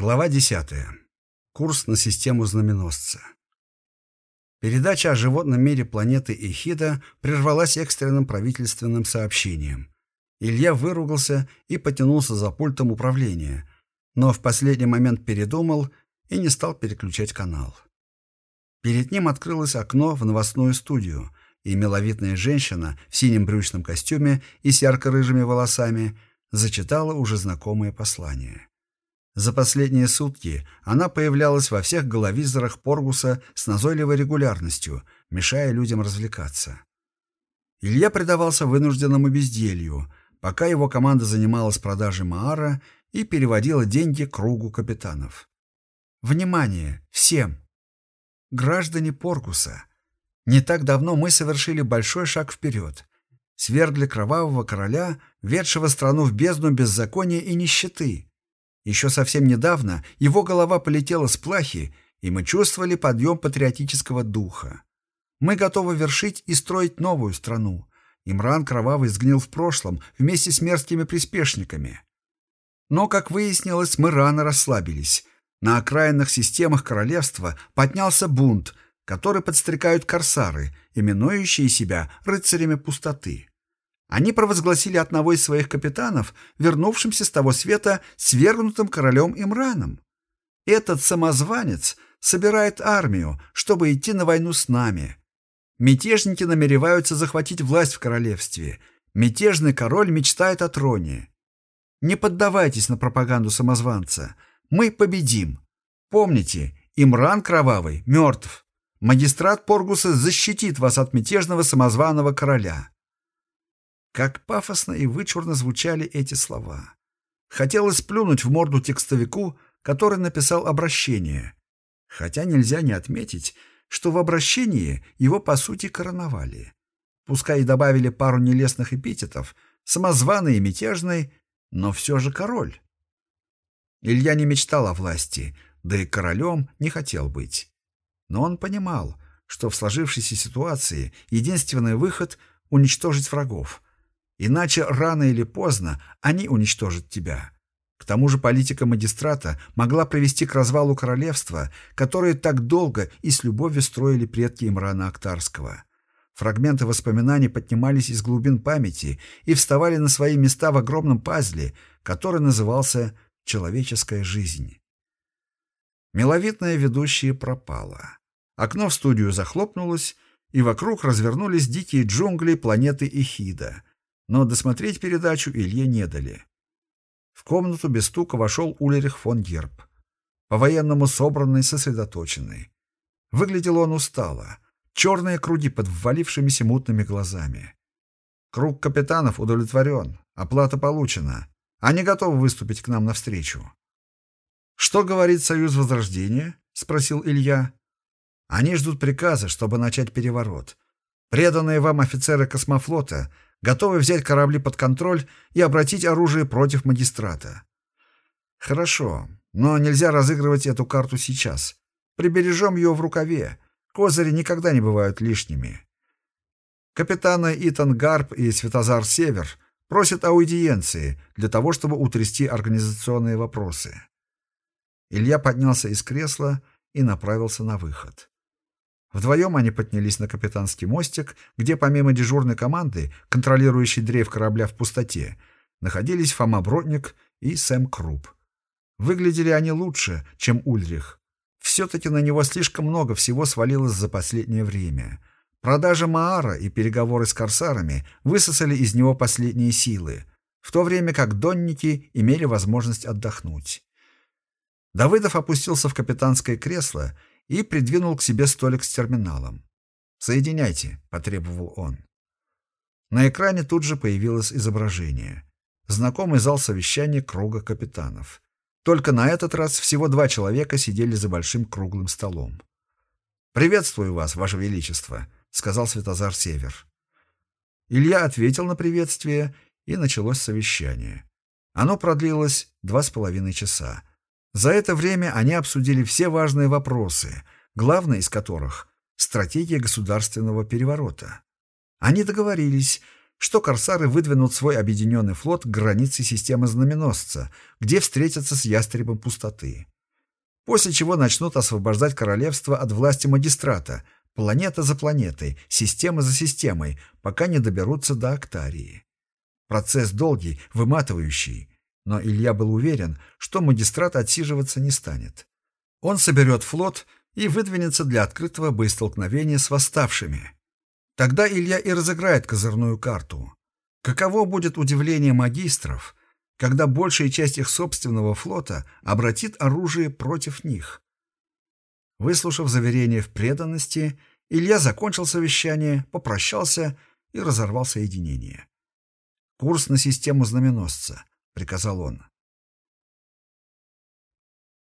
Глава 10. Курс на систему знаменосца. Передача о животном мире планеты Эхида прервалась экстренным правительственным сообщением. Илья выругался и потянулся за пультом управления, но в последний момент передумал и не стал переключать канал. Перед ним открылось окно в новостную студию, и миловидная женщина в синем брючном костюме и с ярко-рыжими волосами зачитала уже знакомое послание. За последние сутки она появлялась во всех головизорах Поргуса с назойливой регулярностью, мешая людям развлекаться. Илья предавался вынужденному безделью, пока его команда занималась продажей Маара и переводила деньги кругу капитанов. Внимание! Всем! Граждане Поргуса! Не так давно мы совершили большой шаг вперед. Свергли кровавого короля, ведшего страну в бездну беззакония и нищеты. Еще совсем недавно его голова полетела с плахи, и мы чувствовали подъем патриотического духа. Мы готовы вершить и строить новую страну. Имран Кровавый сгнил в прошлом вместе с мерзкими приспешниками. Но, как выяснилось, мы рано расслабились. На окраинных системах королевства поднялся бунт, который подстрекают корсары, именующие себя рыцарями пустоты. Они провозгласили одного из своих капитанов, вернувшимся с того света свергнутым королем Имраном. Этот самозванец собирает армию, чтобы идти на войну с нами. Мятежники намереваются захватить власть в королевстве. Мятежный король мечтает о троне. Не поддавайтесь на пропаганду самозванца. Мы победим. Помните, Имран Кровавый мертв. Магистрат Поргуса защитит вас от мятежного самозваного короля. Как пафосно и вычурно звучали эти слова. Хотелось плюнуть в морду текстовику, который написал обращение. Хотя нельзя не отметить, что в обращении его по сути короновали. Пускай и добавили пару нелестных эпитетов, самозваный и мятежный, но все же король. Илья не мечтал о власти, да и королем не хотел быть. Но он понимал, что в сложившейся ситуации единственный выход — уничтожить врагов — Иначе рано или поздно они уничтожат тебя. К тому же политика магистрата могла привести к развалу королевства, которое так долго и с любовью строили предки Имрана Актарского. Фрагменты воспоминаний поднимались из глубин памяти и вставали на свои места в огромном пазле, который назывался «Человеческая жизнь». Миловидная ведущая пропала. Окно в студию захлопнулось, и вокруг развернулись дикие джунгли планеты Ихида — но досмотреть передачу Илье не дали. В комнату без стука вошел Ульрих фон Герб. По-военному собранный, сосредоточенный. Выглядел он устало. Черные круги под ввалившимися мутными глазами. Круг капитанов удовлетворен. Оплата получена. Они готовы выступить к нам навстречу. «Что говорит Союз Возрождения?» — спросил Илья. «Они ждут приказа, чтобы начать переворот. Преданные вам офицеры космофлота готовы взять корабли под контроль и обратить оружие против магистрата. Хорошо, но нельзя разыгрывать эту карту сейчас. Прибережем ее в рукаве. Козыри никогда не бывают лишними. Капитаны Итан Гарп и Светозар Север просят аудиенции для того, чтобы утрясти организационные вопросы. Илья поднялся из кресла и направился на выход. Вдвоем они поднялись на капитанский мостик, где помимо дежурной команды, контролирующей дрейф корабля в пустоте, находились Фома Бродник и Сэм Круп. Выглядели они лучше, чем Ульрих. Все-таки на него слишком много всего свалилось за последнее время. Продажа Маара и переговоры с корсарами высосали из него последние силы, в то время как донники имели возможность отдохнуть. Давыдов опустился в капитанское кресло и придвинул к себе столик с терминалом. «Соединяйте», — потребовал он. На экране тут же появилось изображение. Знакомый зал совещания круга капитанов. Только на этот раз всего два человека сидели за большим круглым столом. «Приветствую вас, Ваше Величество», — сказал Светозар Север. Илья ответил на приветствие, и началось совещание. Оно продлилось два с половиной часа. За это время они обсудили все важные вопросы, главный из которых — стратегия государственного переворота. Они договорились, что корсары выдвинут свой объединенный флот к границе системы знаменосца, где встретятся с ястребом пустоты. После чего начнут освобождать королевство от власти магистрата, планета за планетой, система за системой, пока не доберутся до Актарии. Процесс долгий, выматывающий, но Илья был уверен, что магистрат отсиживаться не станет. Он соберет флот и выдвинется для открытого боестолкновения с восставшими. Тогда Илья и разыграет козырную карту. Каково будет удивление магистров, когда большая часть их собственного флота обратит оружие против них? Выслушав заверение в преданности, Илья закончил совещание, попрощался и разорвал соединение. «Курс на систему знаменосца», — приказал он.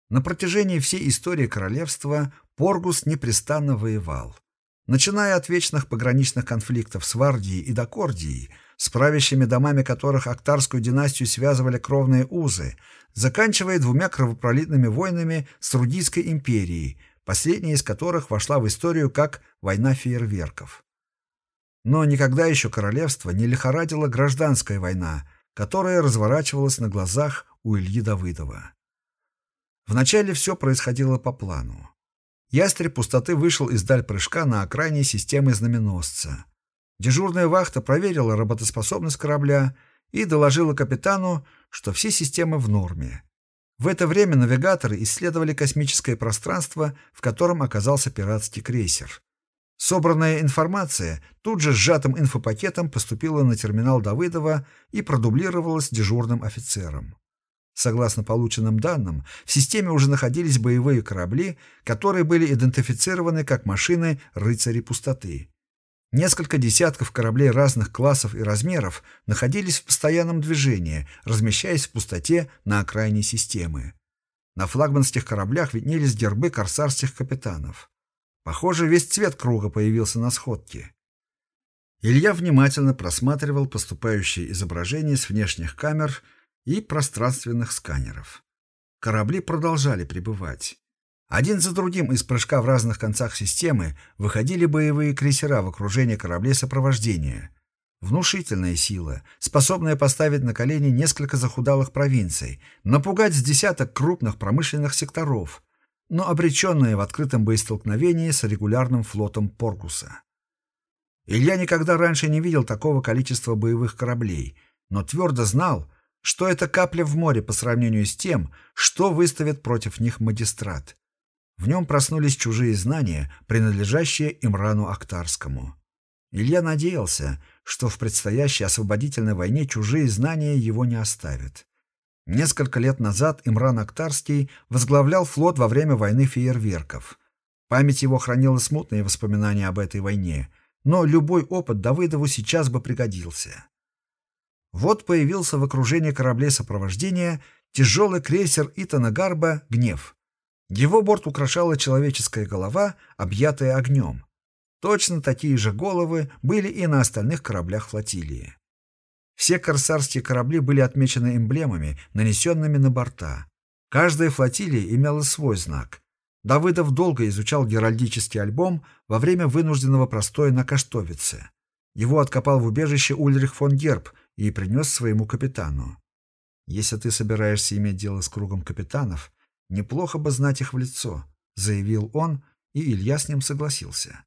На протяжении всей истории королевства Поргус непрестанно воевал начиная от вечных пограничных конфликтов с Вардией и Докордией, с правящими домами которых Актарскую династию связывали кровные узы, заканчивая двумя кровопролитными войнами с Рудийской империей, последняя из которых вошла в историю как «война фейерверков». Но никогда еще королевство не лихорадила гражданская война, которая разворачивалась на глазах у Ильи Давыдова. Вначале все происходило по плану. Ястреб пустоты вышел из даль прыжка на окраине системы знаменосца. Дежурная вахта проверила работоспособность корабля и доложила капитану, что все системы в норме. В это время навигаторы исследовали космическое пространство, в котором оказался пиратский крейсер. Собранная информация тут же сжатым инфопакетом поступила на терминал Давыдова и продублировалась дежурным офицером. Согласно полученным данным, в системе уже находились боевые корабли, которые были идентифицированы как машины «Рыцари пустоты». Несколько десятков кораблей разных классов и размеров находились в постоянном движении, размещаясь в пустоте на окраине системы. На флагманских кораблях виднелись гербы корсарских капитанов. Похоже, весь цвет круга появился на сходке. Илья внимательно просматривал поступающие изображения с внешних камер и пространственных сканеров. Корабли продолжали прибывать. Один за другим из прыжка в разных концах системы выходили боевые крейсера в окружении кораблей сопровождения. Внушительная сила, способная поставить на колени несколько захудалых провинций, напугать с десяток крупных промышленных секторов, но обреченная в открытом боестолкновении с регулярным флотом Поргуса. Илья никогда раньше не видел такого количества боевых кораблей, но твердо знал, что это капля в море по сравнению с тем, что выставит против них магистрат. В нем проснулись чужие знания, принадлежащие Имрану Актарскому. Илья надеялся, что в предстоящей освободительной войне чужие знания его не оставят. Несколько лет назад Имран Актарский возглавлял флот во время войны фейерверков. Память его хранила смутные воспоминания об этой войне, но любой опыт Давыдову сейчас бы пригодился. Вот появился в окружении кораблей сопровождения тяжелый крейсер Итана Гарба «Гнев». Его борт украшала человеческая голова, объятая огнем. Точно такие же головы были и на остальных кораблях флотилии. Все корсарские корабли были отмечены эмблемами, нанесенными на борта. Каждая флотилия имела свой знак. Давыдов долго изучал геральдический альбом во время вынужденного простоя на Каштовице. Его откопал в убежище Ульрих фон Герб, и принес своему капитану. «Если ты собираешься иметь дело с кругом капитанов, неплохо бы знать их в лицо», — заявил он, и Илья с ним согласился.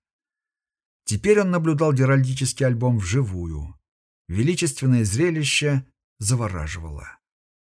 Теперь он наблюдал геральдический альбом вживую. Величественное зрелище завораживало.